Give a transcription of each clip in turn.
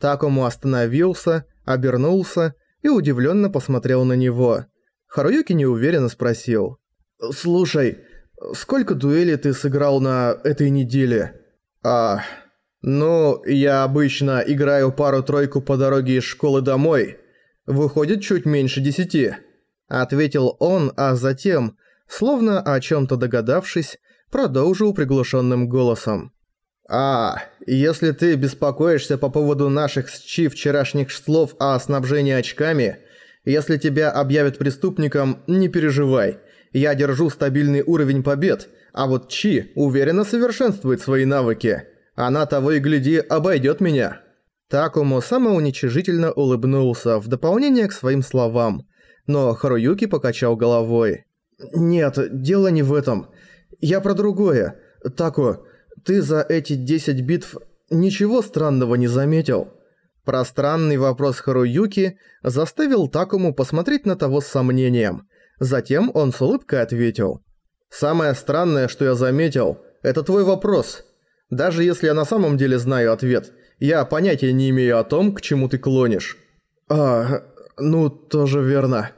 Такому остановился, обернулся и удивленно посмотрел на него. Харуюки неуверенно спросил. «Слушай, сколько дуэлей ты сыграл на этой неделе?» «А, ну, я обычно играю пару-тройку по дороге из школы домой. Выходит, чуть меньше десяти», — ответил он, а затем, словно о чем-то догадавшись, продолжил приглушенным голосом. «А, если ты беспокоишься по поводу наших с Чи вчерашних слов о снабжении очками, если тебя объявят преступником, не переживай. Я держу стабильный уровень побед, а вот Чи уверенно совершенствует свои навыки. Она того и гляди обойдет меня». Такому самоуничижительно улыбнулся в дополнение к своим словам, но Харуюки покачал головой. «Нет, дело не в этом. Я про другое. Тако, ты за эти 10 битв ничего странного не заметил?» Пространный вопрос Харуюки заставил Такому посмотреть на того с сомнением. Затем он с улыбкой ответил. «Самое странное, что я заметил, это твой вопрос. Даже если я на самом деле знаю ответ, я понятия не имею о том, к чему ты клонишь». «А, ну, тоже верно».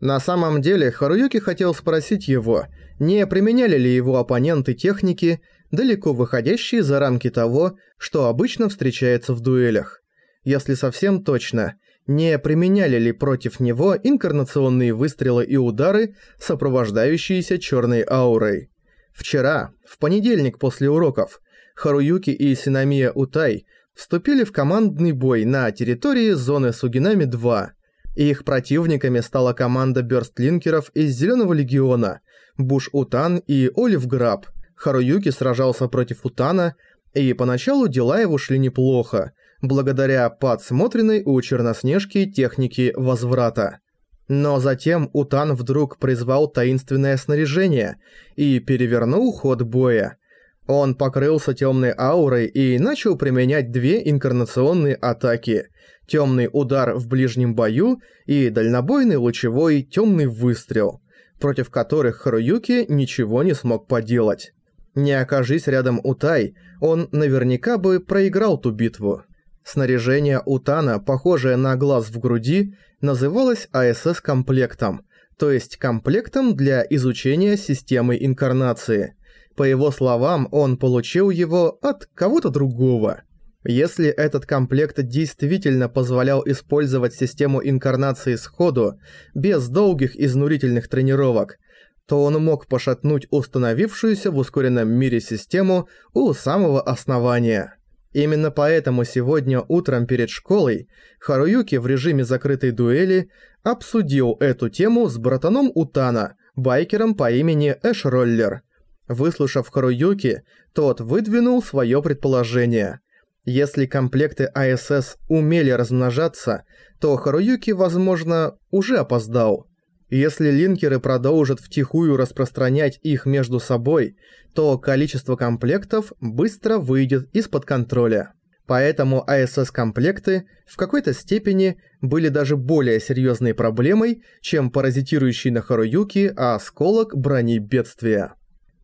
На самом деле, Харуюки хотел спросить его, не применяли ли его оппоненты техники, далеко выходящие за рамки того, что обычно встречается в дуэлях. Если совсем точно, не применяли ли против него инкарнационные выстрелы и удары, сопровождающиеся черной аурой. Вчера, в понедельник после уроков, Харуюки и Синамия Утай вступили в командный бой на территории зоны Сугинами-2. Их противниками стала команда бёрстлинкеров из Зелёного Легиона, Буш Утан и Олив Граб. Харуюки сражался против Утана, и поначалу дела его шли неплохо, благодаря подсмотренной у Черноснежки технике возврата. Но затем Утан вдруг призвал таинственное снаряжение и перевернул ход боя. Он покрылся темной аурой и начал применять две инкарнационные атаки. Темный удар в ближнем бою и дальнобойный лучевой темный выстрел, против которых Харуюки ничего не смог поделать. Не окажись рядом Утай, он наверняка бы проиграл ту битву. Снаряжение Утана, похожее на глаз в груди, называлось АСС-комплектом, то есть комплектом для изучения системы инкарнации. По его словам, он получил его от кого-то другого. Если этот комплект действительно позволял использовать систему инкарнации сходу, без долгих изнурительных тренировок, то он мог пошатнуть установившуюся в ускоренном мире систему у самого основания. Именно поэтому сегодня утром перед школой Харуюки в режиме закрытой дуэли обсудил эту тему с братаном Утана, байкером по имени Эш Роллер. Выслушав Харуюки, тот выдвинул свое предположение. Если комплекты АСС умели размножаться, то Харуюки, возможно, уже опоздал. Если линкеры продолжат втихую распространять их между собой, то количество комплектов быстро выйдет из-под контроля. Поэтому АСС-комплекты в какой-то степени были даже более серьезной проблемой, чем паразитирующий на Харуюке осколок брони бедствия.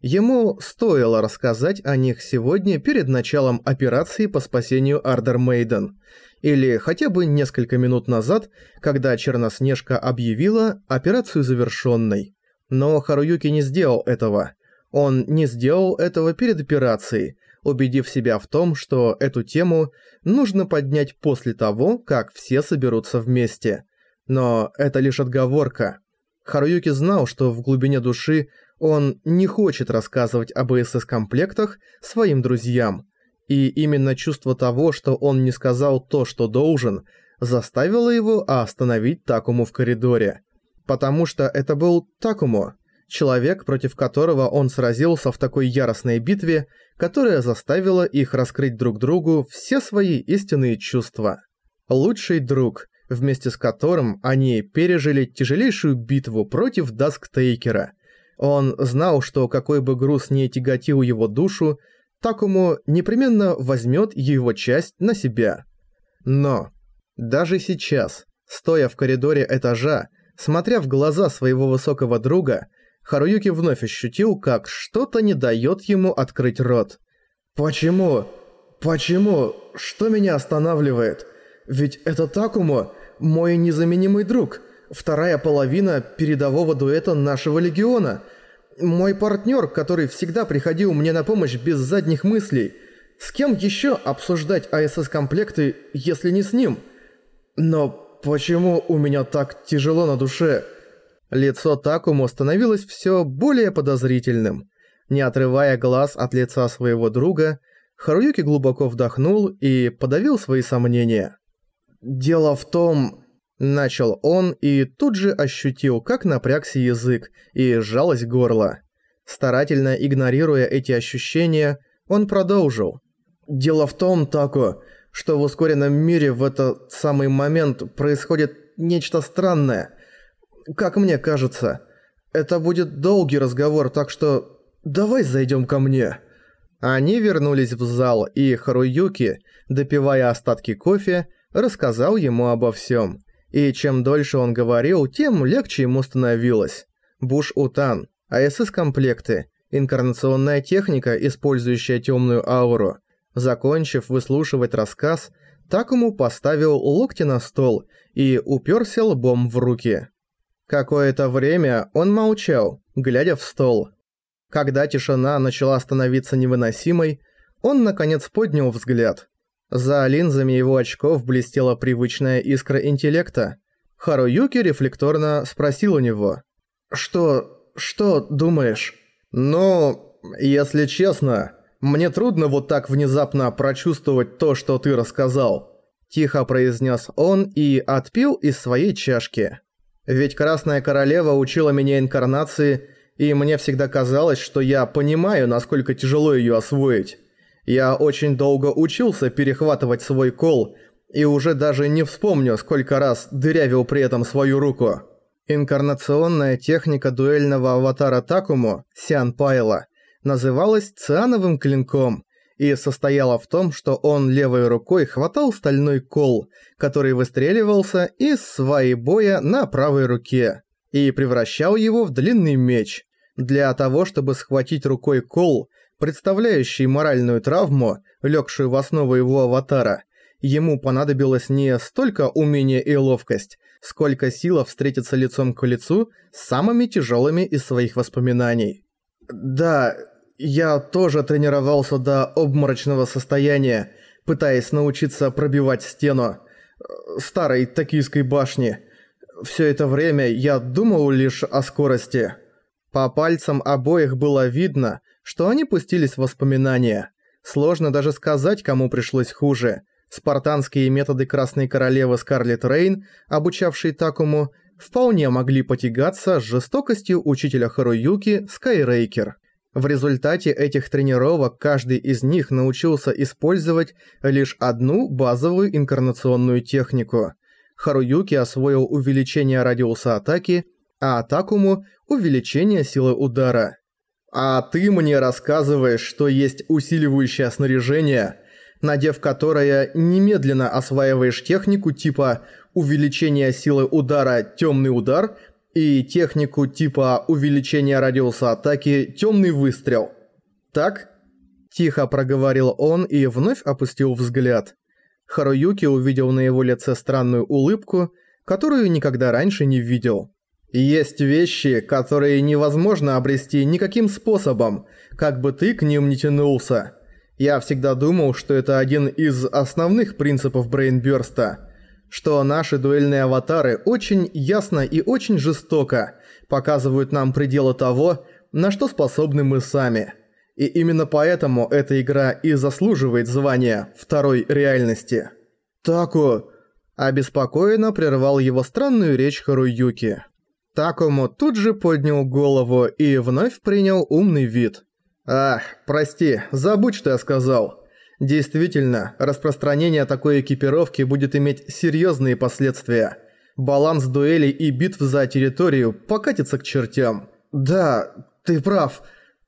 Ему стоило рассказать о них сегодня перед началом операции по спасению Ардер Мейден, или хотя бы несколько минут назад, когда Черноснежка объявила операцию завершенной. Но Харуюки не сделал этого. Он не сделал этого перед операцией, убедив себя в том, что эту тему нужно поднять после того, как все соберутся вместе. Но это лишь отговорка. Харуюки знал, что в глубине души он не хочет рассказывать об СС-комплектах своим друзьям, и именно чувство того, что он не сказал то, что должен, заставило его остановить Такому в коридоре. Потому что это был Такому, человек, против которого он сразился в такой яростной битве, которая заставила их раскрыть друг другу все свои истинные чувства. Лучший друг, вместе с которым они пережили тяжелейшую битву против Дасктейкера. Он знал, что какой бы груз не тяготил его душу, Такому непременно возьмет его часть на себя. Но даже сейчас, стоя в коридоре этажа, смотря в глаза своего высокого друга, Харуюки вновь ощутил, как что-то не дает ему открыть рот. «Почему? Почему? Что меня останавливает? Ведь это Такумо, мой незаменимый друг, вторая половина передового дуэта нашего легиона. Мой партнер, который всегда приходил мне на помощь без задних мыслей. С кем еще обсуждать АСС-комплекты, если не с ним? Но почему у меня так тяжело на душе? Лицо Такумо становилось все более подозрительным. Не отрывая глаз от лица своего друга, Харуюки глубоко вдохнул и подавил свои сомнения. «Дело в том...» Начал он и тут же ощутил, как напрягся язык и сжалось горло. Старательно игнорируя эти ощущения, он продолжил. «Дело в том, Тако, что в ускоренном мире в этот самый момент происходит нечто странное. Как мне кажется, это будет долгий разговор, так что давай зайдем ко мне». Они вернулись в зал, и Харуюки, допивая остатки кофе, рассказал ему обо всем. И чем дольше он говорил, тем легче ему становилось. Буш-Утан, АСС-комплекты, инкарнационная техника, использующая темную ауру. Закончив выслушивать рассказ, Такому поставил локти на стол и уперся лбом в руки. Какое-то время он молчал, глядя в стол. Когда тишина начала становиться невыносимой, он наконец поднял взгляд. За линзами его очков блестела привычная искра интеллекта. Харуюки рефлекторно спросил у него. «Что... что думаешь?» «Ну, если честно, мне трудно вот так внезапно прочувствовать то, что ты рассказал», тихо произнес он и отпил из своей чашки. «Ведь Красная Королева учила меня инкарнации, и мне всегда казалось, что я понимаю, насколько тяжело ее освоить. Я очень долго учился перехватывать свой кол и уже даже не вспомню, сколько раз дырявил при этом свою руку. Инкарнационная техника дуэльного аватара Такому, Сиан Пайла, называлась циановым клинком и состояла в том, что он левой рукой хватал стальной кол, который выстреливался из сваи боя на правой руке, и превращал его в длинный меч. Для того, чтобы схватить рукой кол – представляющий моральную травму, легшую в основу его аватара, ему понадобилось не столько умение и ловкость, сколько сила встретиться лицом к лицу с самыми тяжелыми из своих воспоминаний. «Да, я тоже тренировался до обморочного состояния, пытаясь научиться пробивать стену э, старой токийской башни. Все это время я думал лишь о скорости». По пальцам обоих было видно, что они пустились в воспоминания. Сложно даже сказать, кому пришлось хуже. Спартанские методы Красной Королевы Скарлетт Рейн, обучавшей Такому, вполне могли потягаться с жестокостью учителя Харуюки Скайрейкер. В результате этих тренировок каждый из них научился использовать лишь одну базовую инкарнационную технику. Харуюки освоил увеличение радиуса атаки, а Такому – увеличение силы удара. А ты мне рассказываешь, что есть усиливающее снаряжение, надев которое немедленно осваиваешь технику типа увеличения силы удара «Темный удар» и технику типа увеличения радиуса атаки «Темный выстрел». Так? Тихо проговорил он и вновь опустил взгляд. Харуюки увидел на его лице странную улыбку, которую никогда раньше не видел. Есть вещи, которые невозможно обрести никаким способом, как бы ты к ним не тянулся. Я всегда думал, что это один из основных принципов Брейнбёрста, что наши дуэльные аватары очень ясно и очень жестоко показывают нам пределы того, на что способны мы сами. И именно поэтому эта игра и заслуживает звания второй реальности. Таку обеспокоенно прервал его странную речь Харуюки. Такому тут же поднял голову и вновь принял умный вид. «Ах, прости, забудь, что я сказал. Действительно, распространение такой экипировки будет иметь серьезные последствия. Баланс дуэлей и битв за территорию покатится к чертям». «Да, ты прав».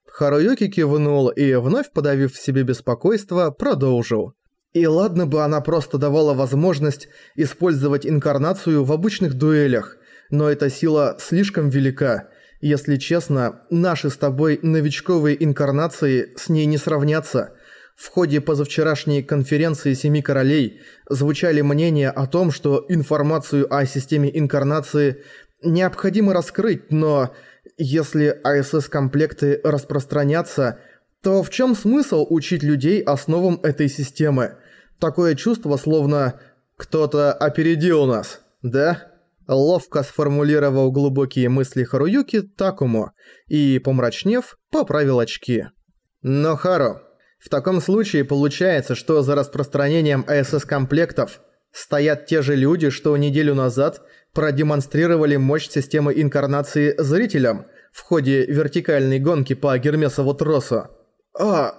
Харуюки кивнул и, вновь подавив в себе беспокойство, продолжил. И ладно бы она просто давала возможность использовать инкарнацию в обычных дуэлях – но эта сила слишком велика. Если честно, наши с тобой новичковые инкарнации с ней не сравнятся. В ходе позавчерашней конференции Семи Королей звучали мнения о том, что информацию о системе инкарнации необходимо раскрыть, но если АСС-комплекты распространятся, то в чем смысл учить людей основам этой системы? Такое чувство, словно кто-то опередил нас, да? Ловко сформулировал глубокие мысли Харуюки Такому и, помрачнев, поправил очки. Но Хару, в таком случае получается, что за распространением АСС-комплектов стоят те же люди, что неделю назад продемонстрировали мощь системы инкарнации зрителям в ходе вертикальной гонки по Гермесову тросу. А...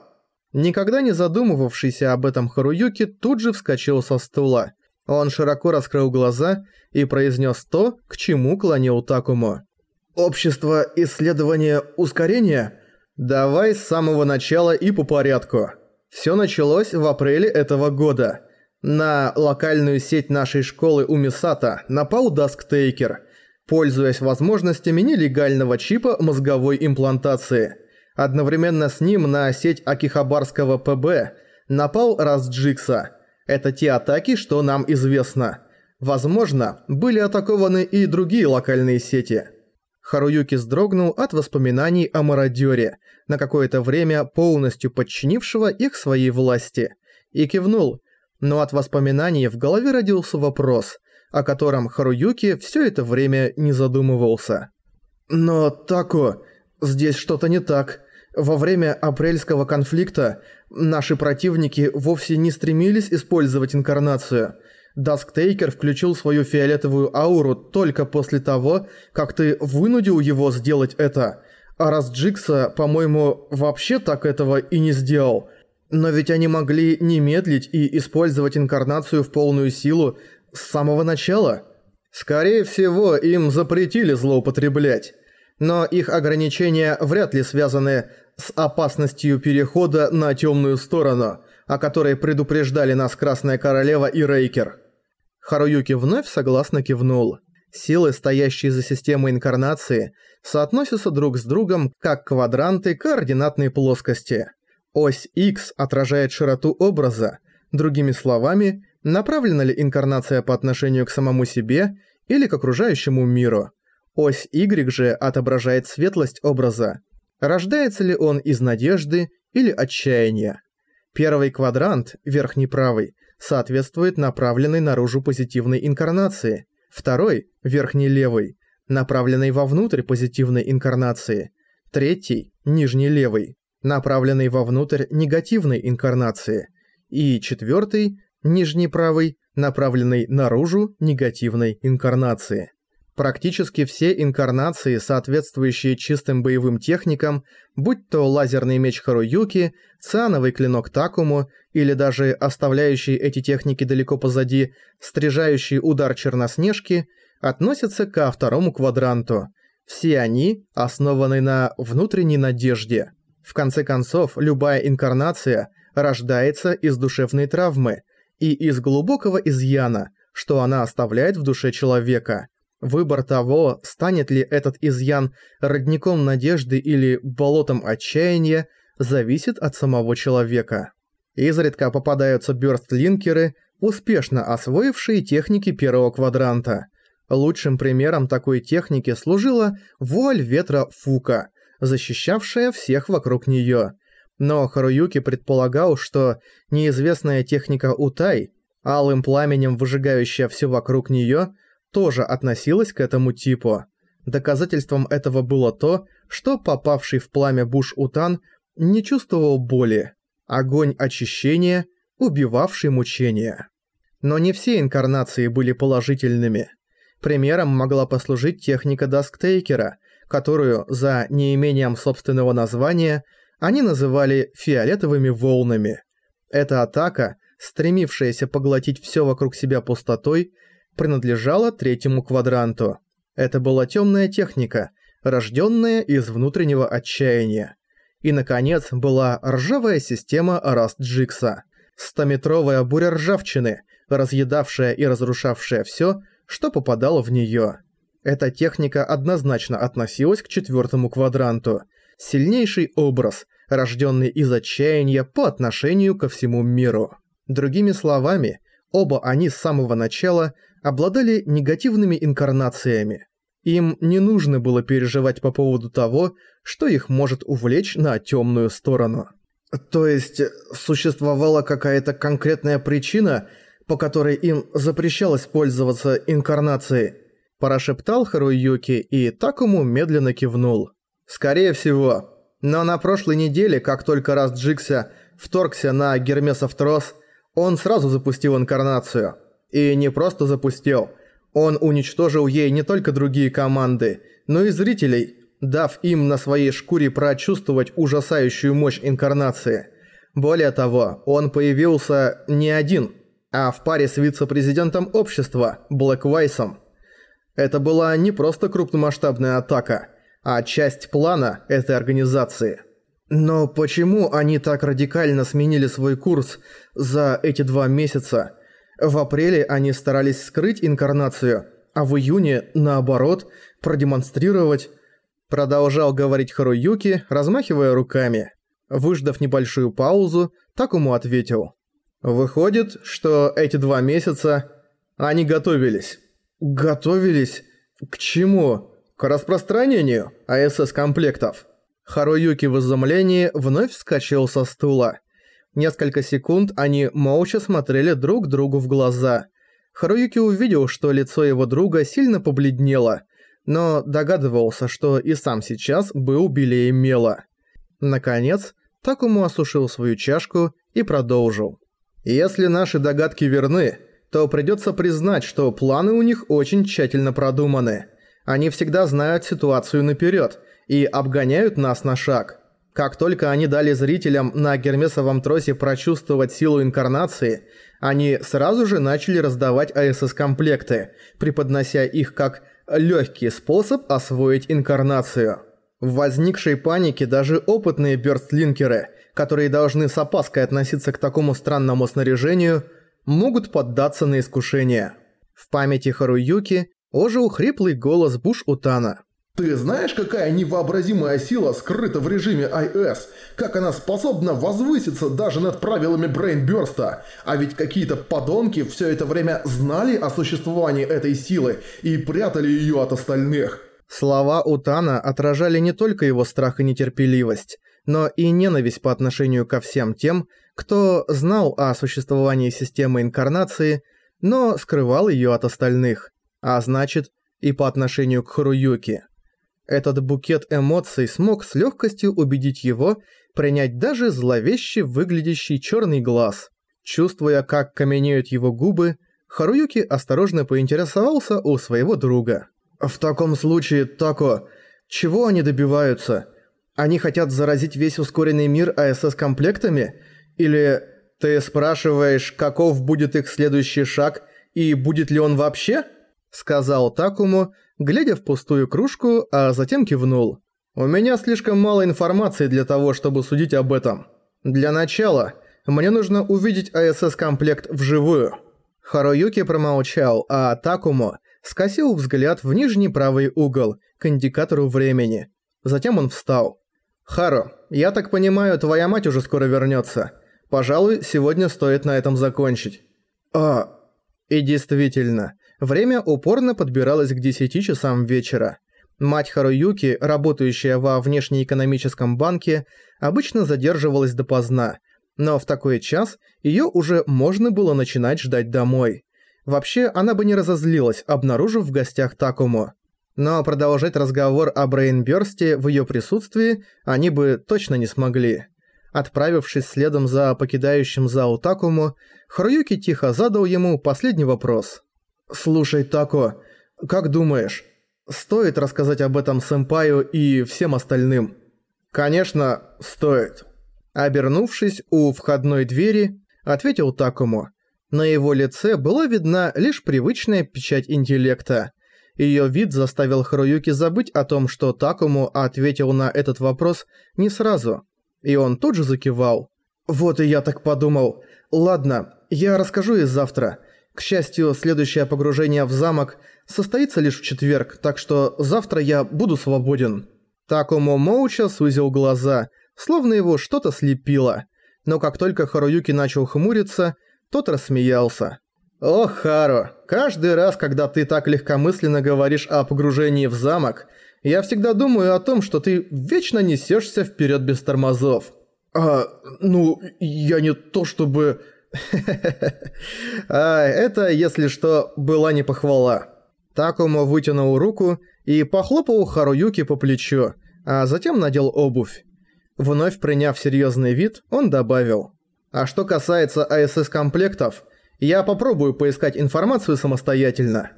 Никогда не задумывавшийся об этом Харуюки тут же вскочил со стула. Он широко раскрыл глаза и произнес то, к чему клонил Такуму. «Общество исследования ускорения?» Давай с самого начала и по порядку. Все началось в апреле этого года. На локальную сеть нашей школы Умесато напал Дасктейкер, пользуясь возможностями нелегального чипа мозговой имплантации. Одновременно с ним на сеть Акихабарского ПБ напал Раст Джигсо. Это те атаки, что нам известно. Возможно, были атакованы и другие локальные сети – Харуюки вздрогнул от воспоминаний о мародёре, на какое-то время полностью подчинившего их своей власти, и кивнул, но от воспоминаний в голове родился вопрос, о котором Харуюки все это время не задумывался. «Но, Тако, здесь что-то не так. Во время апрельского конфликта наши противники вовсе не стремились использовать инкарнацию». Дасктейкер включил свою фиолетовую ауру только после того, как ты вынудил его сделать это. А Раст Джигсо, по-моему, вообще так этого и не сделал. Но ведь они могли не медлить и использовать инкарнацию в полную силу с самого начала. Скорее всего, им запретили злоупотреблять. Но их ограничения вряд ли связаны с опасностью перехода на темную сторону, о которой предупреждали нас Красная Королева и Рейкер. Харуюки вновь согласно кивнул. Силы, стоящие за системой инкарнации, соотносятся друг с другом как квадранты координатной плоскости. Ось X отражает широту образа. Другими словами, направлена ли инкарнация по отношению к самому себе или к окружающему миру. Ось Y же отображает светлость образа. Рождается ли он из надежды или отчаяния. Первый квадрант, верхний правый, соответствует направленной наружу позитивной инкарнации, второй, верхний левый, направленной вовнутрь позитивной инкарнации, третий, нижний левый, направленный вовнутрь негативной инкарнации, и четвертый, нижний правый, направленный наружу негативной инкарнации. Практически все инкарнации, соответствующие чистым боевым техникам, будь то лазерный меч Харуюки, циановый клинок Такому или даже оставляющий эти техники далеко позади, стрижающий удар Черноснежки, относятся ко второму квадранту. Все они основаны на внутренней надежде. В конце концов, любая инкарнация рождается из душевной травмы и из глубокого изъяна, что она оставляет в душе человека – Выбор того, станет ли этот изъян родником надежды или болотом отчаяния, зависит от самого человека. Изредка попадаются бёрстлинкеры, успешно освоившие техники первого квадранта. Лучшим примером такой техники служила вуаль ветра Фука, защищавшая всех вокруг неё. Но Харуюки предполагал, что неизвестная техника Утай, алым пламенем выжигающая всё вокруг неё, тоже относилась к этому типу. Доказательством этого было то, что попавший в пламя Буш-Утан не чувствовал боли. Огонь очищения, убивавший мучения. Но не все инкарнации были положительными. Примером могла послужить техника Дасктейкера, которую за неимением собственного названия они называли «фиолетовыми волнами». Эта атака, стремившаяся поглотить все вокруг себя пустотой, принадлежала третьему квадранту. Это была темная техника, рожденная из внутреннего отчаяния. И, наконец, была ржавая система Раст-Джикса. Стометровая буря ржавчины, разъедавшая и разрушавшая все, что попадало в нее. Эта техника однозначно относилась к четвертому квадранту. Сильнейший образ, рожденный из отчаяния по отношению ко всему миру. Другими словами, оба они с самого начала обладали негативными инкарнациями. Им не нужно было переживать по поводу того, что их может увлечь на темную сторону. То есть, существовала какая-то конкретная причина, по которой им запрещалось пользоваться инкарнацией? Прошептал Харуюки и Такому медленно кивнул. Скорее всего. Но на прошлой неделе, как только раз Джикся вторгся на Гермесов трос, он сразу запустил инкарнацию. И не просто запустил. Он уничтожил ей не только другие команды, но и зрителей, дав им на своей шкуре прочувствовать ужасающую мощь инкарнации. Более того, он появился не один, а в паре с вице-президентом общества, Блэк Вайсом. Это была не просто крупномасштабная атака, а часть плана этой организации. Но почему они так радикально сменили свой курс за эти два месяца? В апреле они старались скрыть инкарнацию, а в июне, наоборот, продемонстрировать Продолжал говорить Харуюки, размахивая руками. Выждав небольшую паузу, Такому ответил. «Выходит, что эти два месяца они готовились». «Готовились? К чему? К распространению АСС-комплектов?» Харуюки в изумлении вновь вскочил со стула. Несколько секунд они молча смотрели друг другу в глаза. Харуюки увидел, что лицо его друга сильно побледнело – но догадывался, что и сам сейчас был белее мела. Наконец, Такому осушил свою чашку и продолжил. «Если наши догадки верны, то придется признать, что планы у них очень тщательно продуманы. Они всегда знают ситуацию наперед и обгоняют нас на шаг. Как только они дали зрителям на Гермесовом тросе прочувствовать силу инкарнации, они сразу же начали раздавать АСС-комплекты, преподнося их как легкий способ освоить инкарнацию. В возникшей панике даже опытные бёрстлинкеры, которые должны с опаской относиться к такому странному снаряжению, могут поддаться на искушение. В памяти Харуюки ожил хриплый голос Буш-Утана. Ты знаешь, какая невообразимая сила скрыта в режиме IS? Как она способна возвыситься даже над правилами Брейнбёрста? А ведь какие-то подонки все это время знали о существовании этой силы и прятали ее от остальных. Слова Утана отражали не только его страх и нетерпеливость, но и ненависть по отношению ко всем тем, кто знал о существовании системы инкарнации, но скрывал ее от остальных, а значит и по отношению к Харуюки. Этот букет эмоций смог с легкостью убедить его принять даже зловеще выглядящий черный глаз. Чувствуя, как каменеют его губы, Харуюки осторожно поинтересовался у своего друга. «В таком случае, Тако, чего они добиваются? Они хотят заразить весь ускоренный мир АСС-комплектами? Или ты спрашиваешь, каков будет их следующий шаг и будет ли он вообще?» Сказал Такому, глядя в пустую кружку, а затем кивнул. «У меня слишком мало информации для того, чтобы судить об этом. Для начала, мне нужно увидеть АСС-комплект вживую». Харуюки промолчал, а Такому скосил взгляд в нижний правый угол, к индикатору времени. Затем он встал. «Хару, я так понимаю, твоя мать уже скоро вернется. Пожалуй, сегодня стоит на этом закончить». «А...» И действительно, Время упорно подбиралось к 10 часам вечера. Мать Харуюки, работающая во внешнеэкономическом банке, обычно задерживалась допоздна, но в такой час её уже можно было начинать ждать домой. Вообще, она бы не разозлилась, обнаружив в гостях Такому. Но продолжать разговор о Брейнбёрсте в её присутствии они бы точно не смогли. Отправившись следом за покидающим зал Такому, Харуюки тихо задал ему последний вопрос – «Слушай, Тако, как думаешь, стоит рассказать об этом сэмпаю и всем остальным?» «Конечно, стоит». Обернувшись у входной двери, ответил Такому. На его лице была видна лишь привычная печать интеллекта. Её вид заставил Харуюки забыть о том, что Такому ответил на этот вопрос не сразу. И он тут же закивал. «Вот и я так подумал. Ладно, я расскажу и завтра. К счастью, следующее погружение в замок состоится лишь в четверг, так что завтра я буду свободен». Такому молча сузил глаза, словно его что-то слепило. Но как только Харуюки начал хмуриться, тот рассмеялся. «Ох, Хару, каждый раз, когда ты так легкомысленно говоришь о погружении в замок, я всегда думаю о том, что ты вечно несешься вперед без тормозов». «А, ну, я не то чтобы...» А, это, если что, была не похвала. Такому вытянул руку и похлопал Харуюки по плечу, а затем надел обувь. Вновь приняв серьезный вид, он добавил. «А что касается АСС-комплектов, я попробую поискать информацию самостоятельно».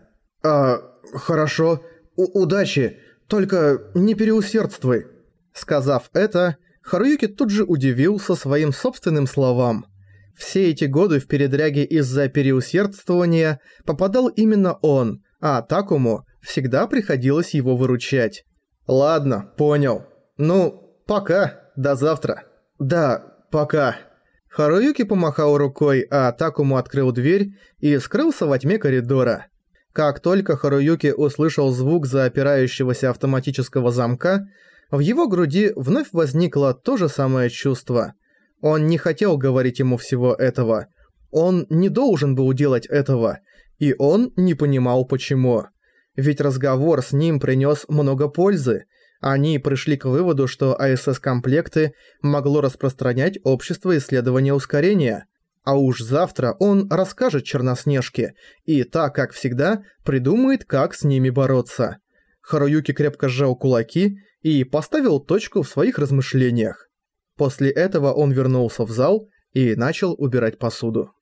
«А, хорошо. У удачи. Только не переусердствуй». Сказав это, Харуюки тут же удивился своим собственным словам. Все эти годы в передряге из-за переусердствования попадал именно он, а Такому всегда приходилось его выручать. «Ладно, понял. Ну, пока, до завтра». «Да, пока». Харуюки помахал рукой, а Такому открыл дверь и скрылся во тьме коридора. Как только Харуюки услышал звук запирающегося автоматического замка, в его груди вновь возникло то же самое чувство. Он не хотел говорить ему всего этого. Он не должен был делать этого. И он не понимал почему. Ведь разговор с ним принес много пользы. Они пришли к выводу, что АСС-комплекты могло распространять общество исследования ускорения. А уж завтра он расскажет Черноснежке, и так, как всегда, придумает, как с ними бороться. Харуюки крепко сжал кулаки и поставил точку в своих размышлениях. После этого он вернулся в зал и начал убирать посуду.